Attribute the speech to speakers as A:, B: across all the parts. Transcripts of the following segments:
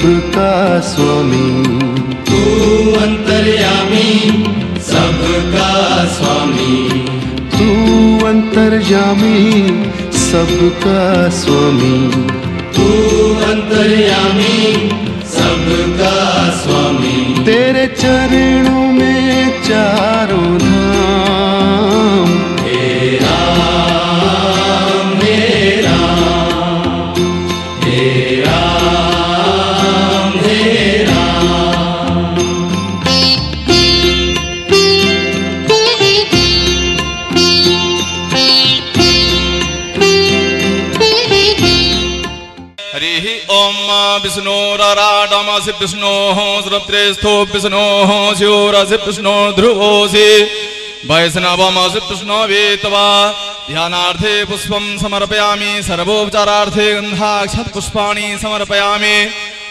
A: सबका स्वामी
B: तू अंतर्यामी सबका स्वामी।
A: तू अंतर्यामी सबका स्वामी।
B: तू अंतर्यामी सबका स्वामी।
A: तेरे चरणों में चारों
C: विष्णोः श्रोत्रेस्थो विष्णोः स्योरसि विष्णो ध्रुवोऽसि वैष्णवमसि विष्णवे तवा ध्यानार्थे पुष्पं समर्पयामि, सर्वोपचारार्थे गन्धाक्षतपुष्पाणि समर्पयामि,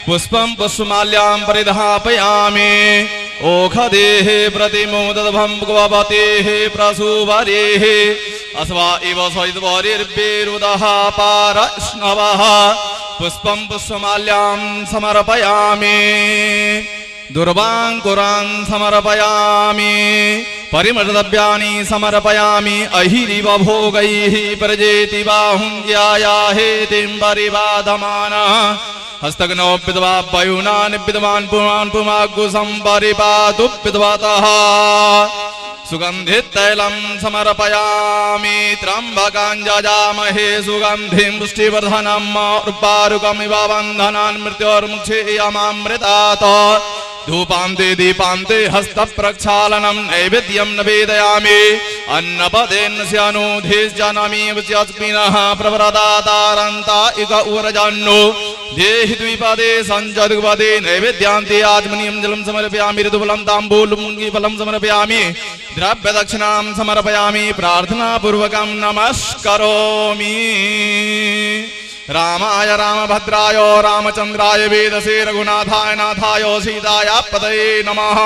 C: पुष्पं पुष्पमाल्यां परिधापयामि। पारश्नवः पुष्पं पुष्पमाल्यां समर्पयामि। दुर्वाङ्कुरान् समर्पयामि। परिमृतव्यानि समर्पयामि। अहिरिव भोगैः प्रजेति बाहुं ज्यायाहेतिं परिबाधमानः हस्तग्नौ विद्वा पयुनान् विद्वान् पुमान् पुमाग्गुसं परिपातु विद्वतः सुगन्धित तैलं समर्पयामि त्र्यम्बकाञ्जजामहे सुगन्धिं पुष्टिवर्धनम् उर्पारुकमिव बन्धनान् मृत्योर्मुक्षेयमामृतात्। धूपान्ते दीपान्ते हस्तप्रक्षालनं नैवेद्यं न वेदयामि अन्नपदेन स्यानुधेश्जानामि प्रवरदातारन्ता इक उरजान्नो। देहि द्विपदे सञ्जद्विपदे नैवेद्यान्ते जलम जलं समर्पयामि ऋतुफलं ताम्बूलमुङ्गिफलं समर्पयामि द्रव्यदक्षिणां समर्पयामि प्रार्थनापूर्वकं नमस्करोमि। रामाय रामभद्राय रामचन्द्राय वेदसे रघुनाथाय नाथाय सीताय पदये नमः।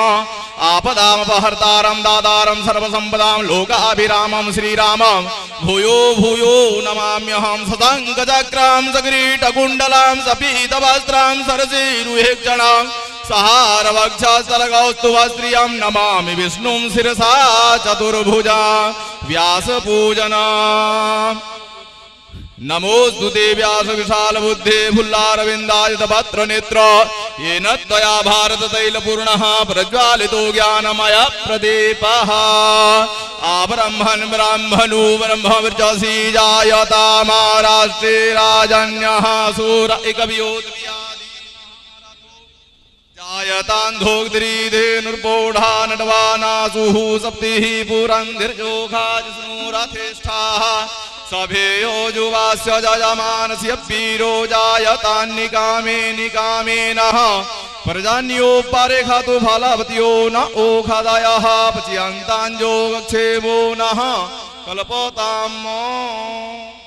C: आपदामपहर्तारं दातारं सर्वसम्पदां लोकाभिरामं श्रीरामं। भूयो भूयो नमाम्यहं सतङ्गचक्रां सकिरीटकुण्डलां सपीतवस्त्रां सरसीरुहेक्षणां। सहारवक्षस्थलगौस्तु स्त्रियं नमामि विष्णुं शिरसा चतुर्भुजा। व्यासपूजना। नमोऽस्तु ते व्यास विशाल बुद्धे फुल्लारविन्दाय पत्र नेत्र येन त्वया भारत तैलपूर्णः प्रज्वालितो ज्ञानमय प्रदीपः। आब्रह्मन् ब्राह्मणो ब्रह्मवृजसि जायता महाराष्ट्रे राजन्यः सूर जायतान्धोग्द्रीधेनुर्पौढा नटवानासुः सप्तिः पुरन्धिर्जोघाजिष्णुरथेष्ठाः सभेयो जुवास्य जयमानस्य वीरो जायतान्निकामे निकामेनः प्रजान्योपरेखतु फलवत्यो न ओखदयः पच्यन्ताञ्जो गच्छेवो नः। कल्पताम्।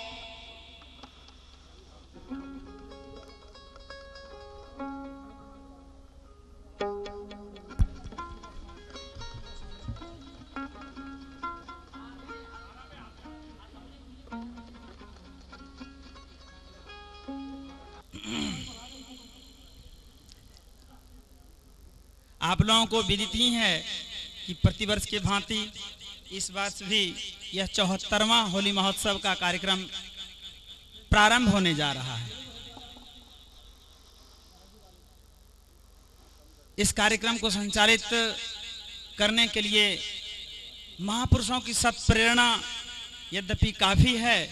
D: आप लोगों को विदित ही कि प्रतिवर्ष के भांति इस वर्ष भी यह चौहत्तरवा होली महोत्सव का कार्यक्रम प्रारंभ होने जा रहा है। इस कार्यक्रम को संचालित करने के लिए महापुरुषों की सत प्रेरणा यद्यपि काफ़ी है,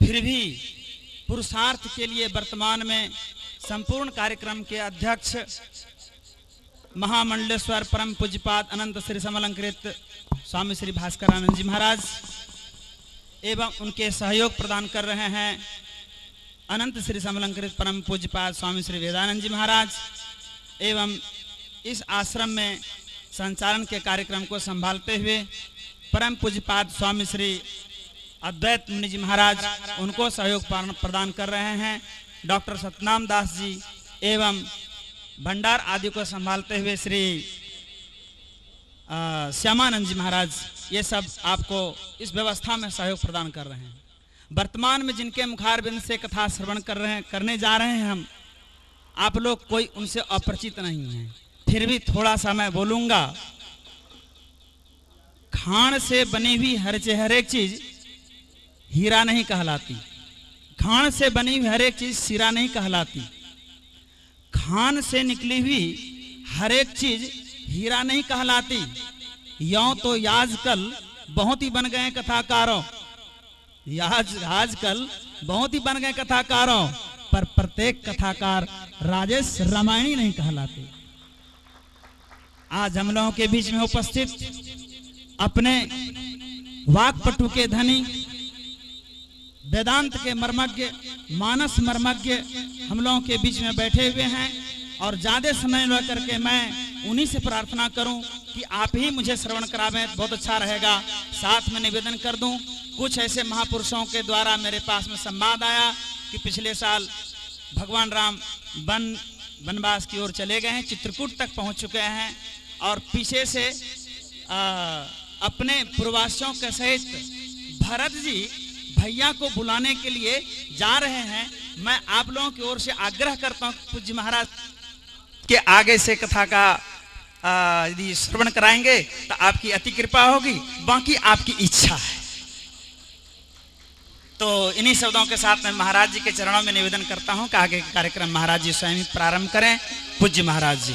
D: फिर भी पुरुषार्थ के लिए वर्तमान में संपूर्ण कार्यक्रम के अध्यक्ष महामंडलेश्वर परम पूज्यपाद अनंत श्री समलंकृत स्वामी श्री भास्कर आनंद जी महाराज एवं उनके सहयोग प्रदान कर रहे हैं अनंत श्री समलंकृत परम पूज्यपाद स्वामी श्री वेदानंद जी महाराज एवं इस आश्रम में संचालन के कार्यक्रम को संभालते हुए परम पूज्यपाद स्वामी श्री अद्वैत मुनि जी महाराज उनको सहयोग प्रदान कर रहे हैं। डॉक्टर सतनाम दास जी एवं भंडार आदि को संभालते हुए श्री श्यामानंद जी महाराज, ये सब आपको इस व्यवस्था में सहयोग प्रदान कर रहे हैं। वर्तमान में जिनके मुखारबिंद से कथा श्रवण कर रहे हैं, करने जा रहे हैं हम, आप लोग कोई उनसे अपरिचित नहीं है। फिर भी थोड़ा सा मैं बोलूँगा खान से बनी हुई हर हर एक चीज़ हीरा नहीं कहलाती। खान से बनी हुई हर एक चीज़ सिरा नहीं कहलाती। खान से निकली हुई हर एक चीज़ हीरा नहीं कहलाती। यो तो आजकल बहुत ही बन गए कथाकारों। आज आजकल बहुत ही बन गए कथाकारों, पर प्रत्येक कथाकार राजेश रामायणी नहीं कहलाते। आज हम लोगों के बीच में उपस्थित अपने वाकपटु के धनी वेदांत के मर्मज्ञ मानस मर्मज्ञ हम लोगों के बीच में बैठे हुए हैं और ज़्यादा समय लेकर करके मैं उन्हीं से प्रार्थना करूँ कि आप ही मुझे श्रवण करावें बहुत अच्छा रहेगा। साथ में निवेदन कर दूँ कुछ ऐसे महापुरुषों के द्वारा मेरे पास में संवाद आया कि पिछले साल भगवान राम वन वनवास की ओर चले गए हैं चित्रकूट तक पहुँच चुके हैं और पीछे से आ, अपने पूर्वासियों के सहित भरत जी भैया को बुलाने के लिए जा रहे हैं। मैं आप लोगों की ओर से आग्रह करता हूँ पूज्य महाराज के आगे से कथा का यदि श्रवण कराएँगे तो आपकी अति कृपा होगी, बाकी आपकी इच्छा है। तो इन्हीं शब्दों के साथ मैं महाराज जी के चरणों में निवेदन करता हूँ कि आगे कार्यक्रम महाराज जी स्वयं प्रारंभ करें। पूज्य महाराज जी।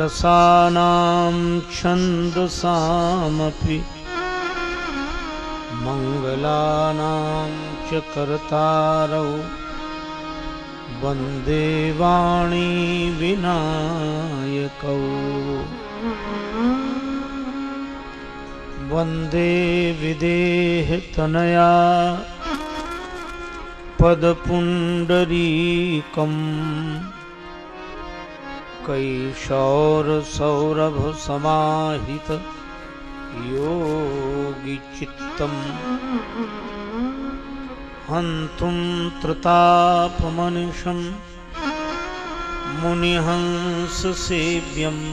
E: रसानां छन्दसामपि मङ्गलानां च कर्तारौ वंदे वाणी विनायकौ। वंदे विदेहतनया पदपुण्डरीकम् कैशोरसौरभसमाहित योगिचित्तम् हन्तुं त्रतापमनिशं मुनिहंससेव्यम्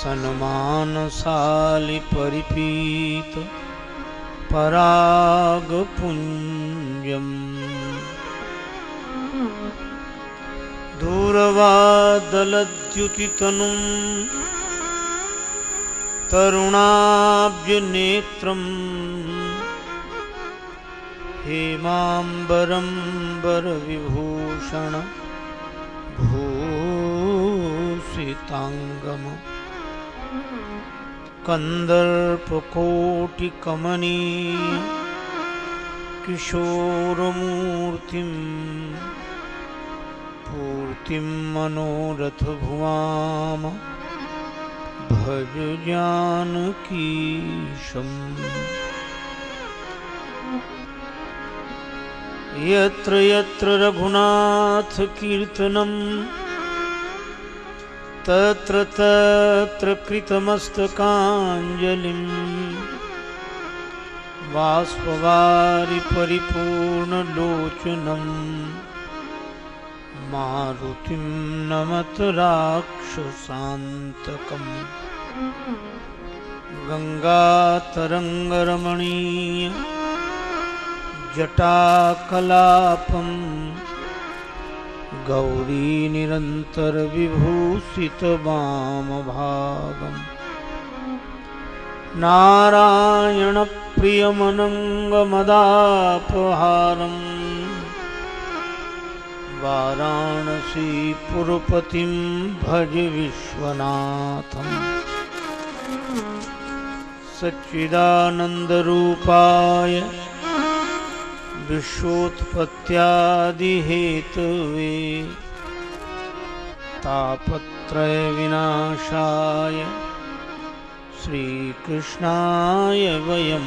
E: सन्मानशालिपरिपीत परागपुञ्जम्। दूरवादलद्युतितनुं तरुणाब्जनेत्रम् हेमाम्बरविभूषण भूषिताङ्गम कन्दर्पकोटिकमनीय किशोरमूर्तिम् पूर्तिं मनोरथभुवाम भज जानकीशम् यत्र यत्र रघुनाथकीर्तनम् तत्र तत्र कृतमस्तकाञ्जलिम्। बाष्पवारि परिपूर्णलोचनम् मारुतिं नमत राक्षसान्तकम् गङ्गातरङ्गरमणीय जटाकलापम्। गौरीनिरन्तरविभूषितवामभागम्। नारायणप्रियमनङ्गमदापहारम्। वाराणसीपुरपतिं भज विश्वनाथम्। सच्चिदानन्दरूपाय विश्वोत्पत्त्यादिहेतवे तापत्रयविनाशाय श्रीकृष्णाय वयं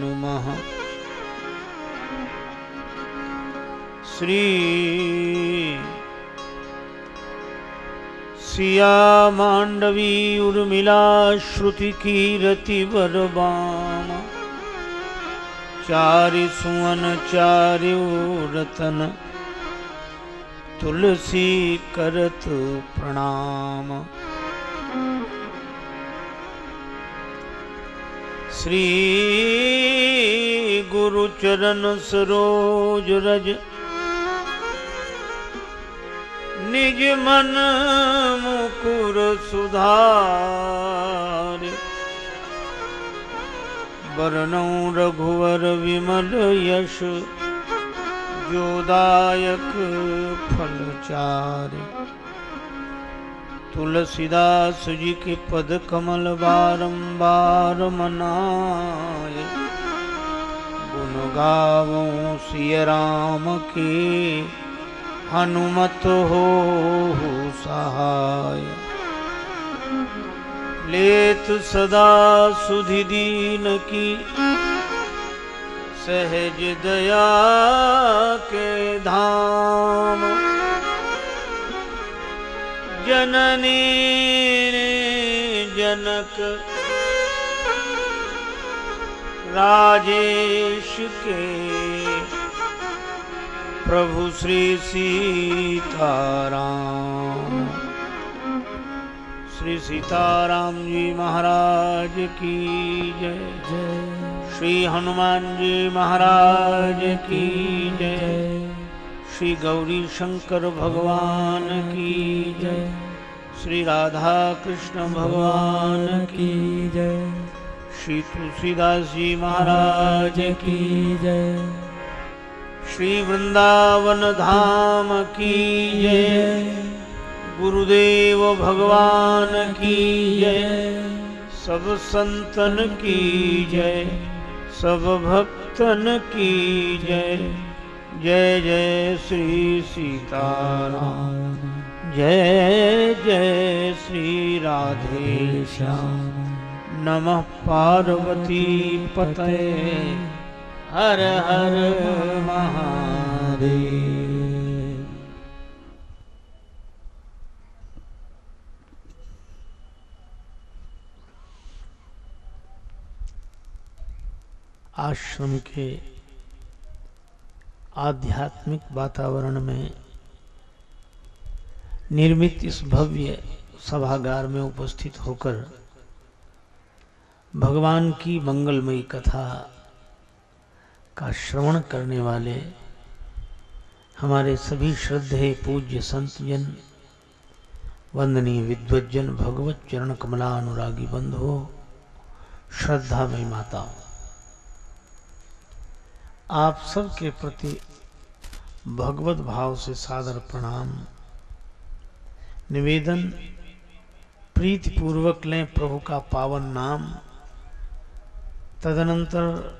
E: नुमः। श्री सिया माण्डवी उर्मिला श्रुतिकीरतिवरवाम चारि सुवन चार्यो रतन तुलसी करत प्रणाम। श्री गुरुचरण सरोज रज निज मन मुकुर सुधार। वरनौ रघुवर विमल यश जोदायक फलचार तुलसीदास जी के पद कमल बारंबार मनाय गुण गावों सिय राम के हनुमत हो सहाय। लेत सदा सुधि दीन की, सहज दया के धाम। जननी जनक राजेश के प्रभु श्री सीताराम। श्री सीताराम जी महाराज की जय। जय श्री हनुमान जी महाराज की जय। श्री गौरी शंकर भगवान की जय। श्री राधा कृष्ण भगवान की जय। श्री तुलसीदास जी महाराज की जय। श्री वृंदावन धाम की जय। गुरुदेव भगवान की जय। सब संतन की जय। सब भक्तन की जय। जय जय श्री सीताराम। जय जय श्री राधे श्याम। नमः पार्वती पतये। हर हर महादेव। आश्रम के आध्यात्मिक वातावरण में निर्मित इस भव्य सभागार में उपस्थित होकर भगवान की मंगलमयी कथा का श्रवण करने वाले हमारे सभी श्रद्धे पूज्य संत जन वंदनीय विद्वज्जन, भगवत चरण कमला अनुरागी बंधुओं श्रद्धामयी माताओं, आप सबके प्रति भगवत भाव से सादर प्रणाम। निवेदन प्रीति पूर्वक लें प्रभु का पावन नाम। तदनंतर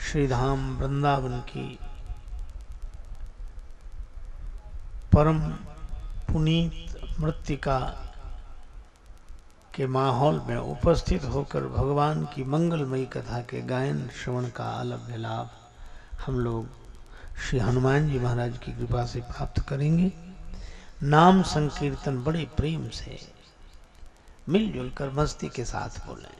E: श्रीधाम वृंदावन की परम पुनीत मृतिका के माहौल में उपस्थित होकर भगवान की मंगलमयी कथा के गायन, श्रवण का अलभ्य लाभ हम लोग श्री हनुमान जी महाराज की कृपा से प्राप्त करेंगे। नाम संकीर्तन बड़े प्रेम से मिलजुल कर मस्ती के साथ बोलें।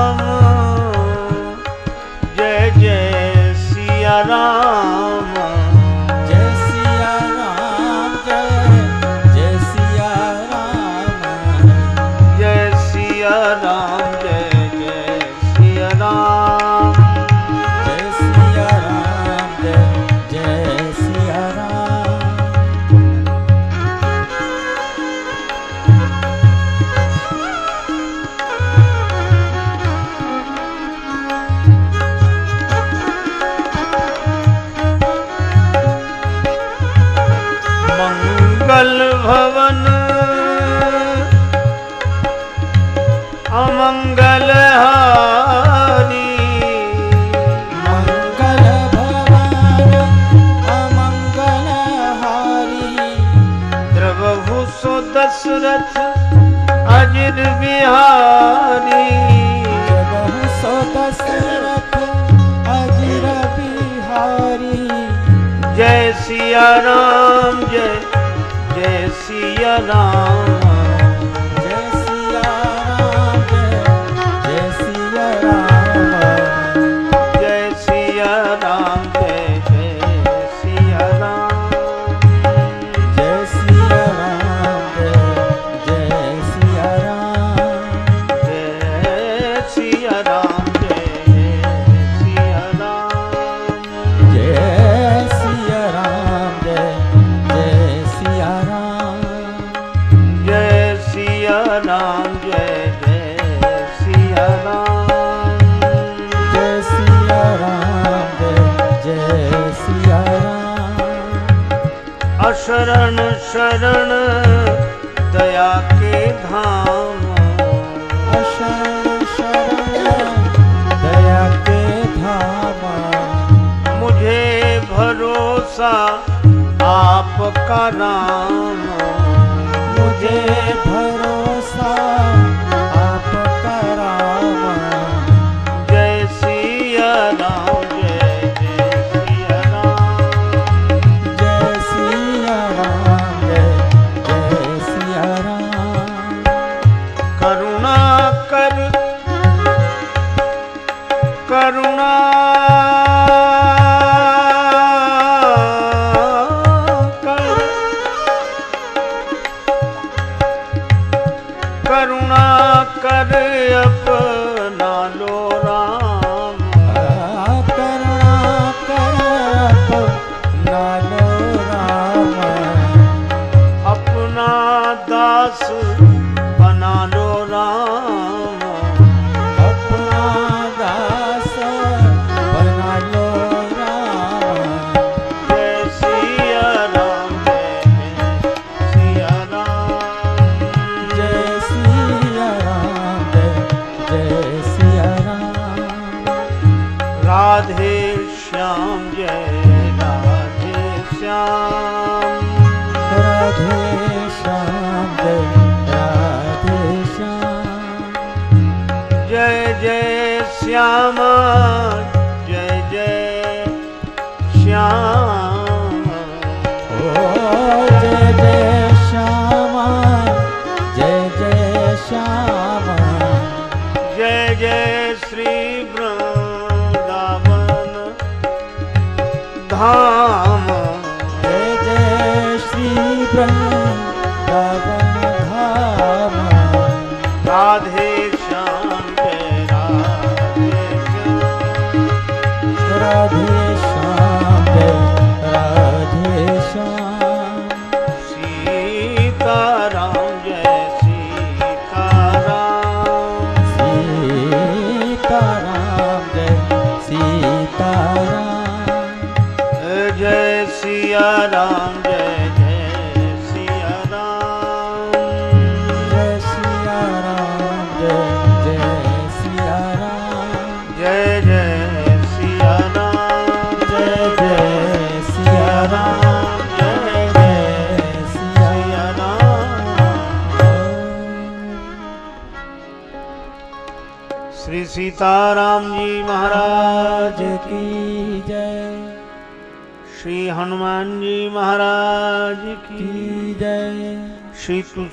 E: मंगल भवन। अमंगल हारी।
F: मंगल भवन अमंगल हारी।
E: द्रवहु सो दशरथ अजिर बिहारी।
F: बहु सो दशरथ अजिर बिहारी।
E: जय सिया राम जय राम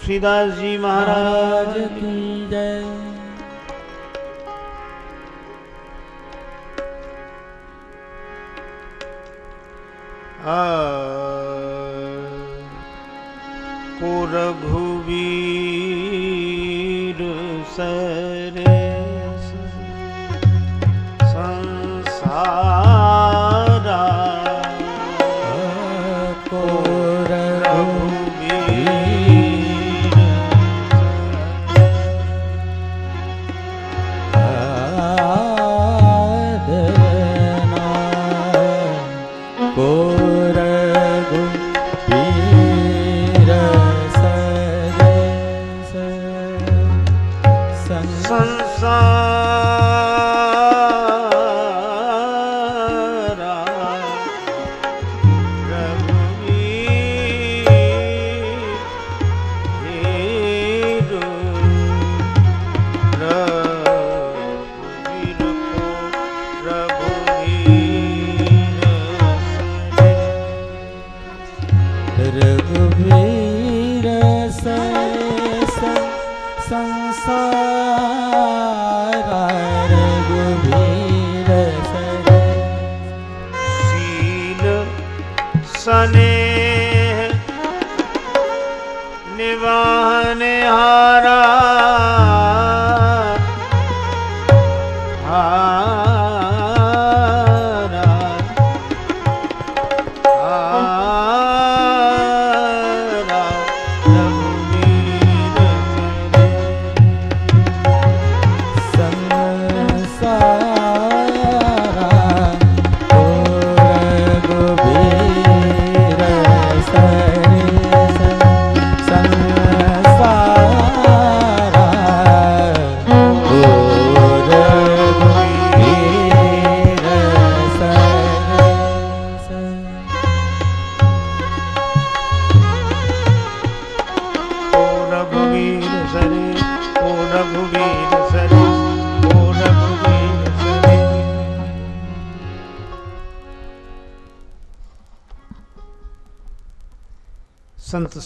E: तुलसीदास जी महाराज
F: राज की जय।
E: को रघुवीर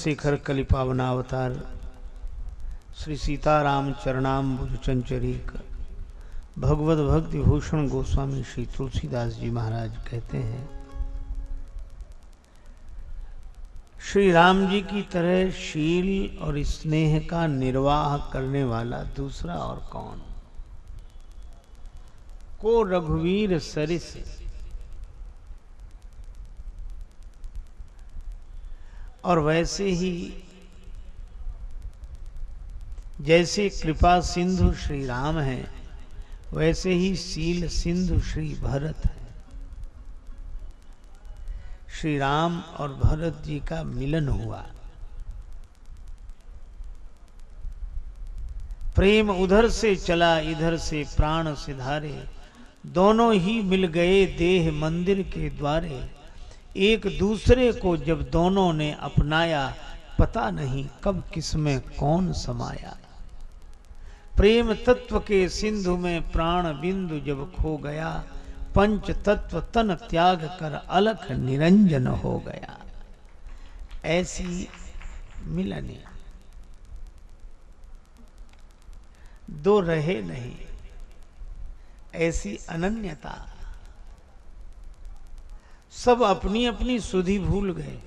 E: शेखर कलिपावनावतार श्री सीताराम चरणाम्बुज चंचरीक भगवत भक्ति भूषण गोस्वामी श्री तुलसीदास जी महाराज कहते हैं श्री राम जी की तरह शील और स्नेह का निर्वाह करने वाला दूसरा और कौन? को रघुवीर सरिस और वैसे ही जैसे कृपा सिंधु श्री राम है, वैसे ही शील सिंधु श्री भरत है। श्री राम और भरत जी का मिलन हुआ। प्रेम उधर से चला, इधर से प्राण सिधारे, दोनों ही मिल गए देह मंदिर के द्वारे। एक दूसरे को जब दोनों ने अपनाया, पता नहीं कब किसमें कौन समाया। प्रेम तत्व के सिंधु में प्राण बिंदु जब खो गया, पंच तत्व तन त्याग कर अलख निरंजन हो गया। ऐसी मिलने। दो रहे नहीं, ऐसी अनन्यता। सब अपनी अपनी सुधि भूल गए।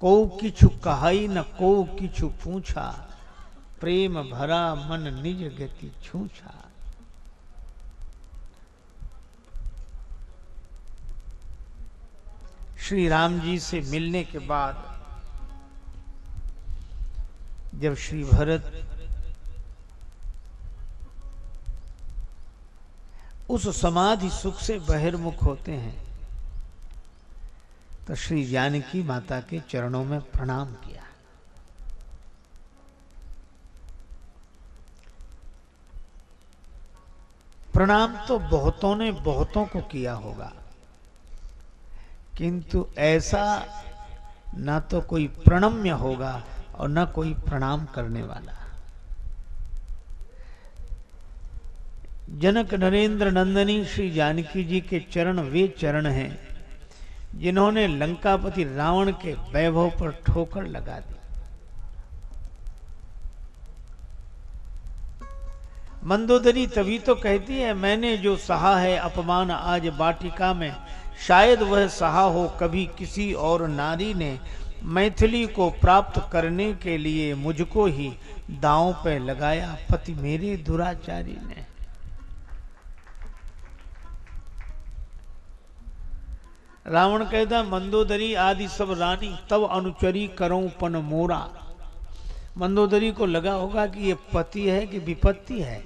E: को किछु कहाई न को किछु पूछा, प्रेम भरा मन निज गति छूछा। श्री राम जी से मिलने के बाद, जब श्री भरत उस समाधि सुख से बहिर्मुख होते हैं। तो श्री जानकी माता के चरणों में प्रणाम किया। प्रणाम तो बहुतों ने बहुतों को किया होगा। किंतु ऐसा ना तो कोई प्रणम्य होगा और ना कोई प्रणाम करने वाला। जनक नरेंद्र नंदनी श्री जानकी जी के चरण वे चरण हैं, जिन्होंने लंकापति रावण के वैभव पर ठोकर लगा दी। मंदोदरी तभी तो कहती है, मैंने जो सहा है अपमान आज बाटिका में, शायद वह सहा हो कभी किसी और नारी ने, मैथिली को प्राप्त करने के लिए मुझको ही दांव पे लगाया पति मेरे दुराचारी ने। रावण कहता, मंदोदरी आदि सब रानी, तब अनुचरी करो पन मोरा। मंदोदरी को लगा होगा कि ये पति है कि विपत्ति है।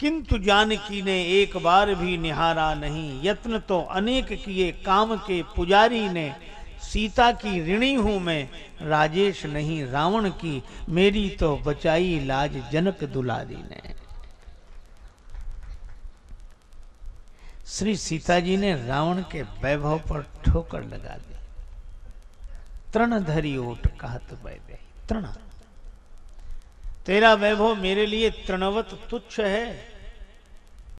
E: किंतु जानकी ने एक बार भी निहारा नहीं, यत्न तो अनेक किए, काम के पुजारी ने। सीता की ऋणी हूँ मैं, राजेश नहीं, रावण की, मेरी तो बचाई लाज जनक दुलारी ने। श्री सीता जी ने रावण के वैभव पर ठोकर लगा दी। तृण धरी ओट कहत वैभ तृण, तेरा वैभव मेरे लिए तृणवत तुच्छ है।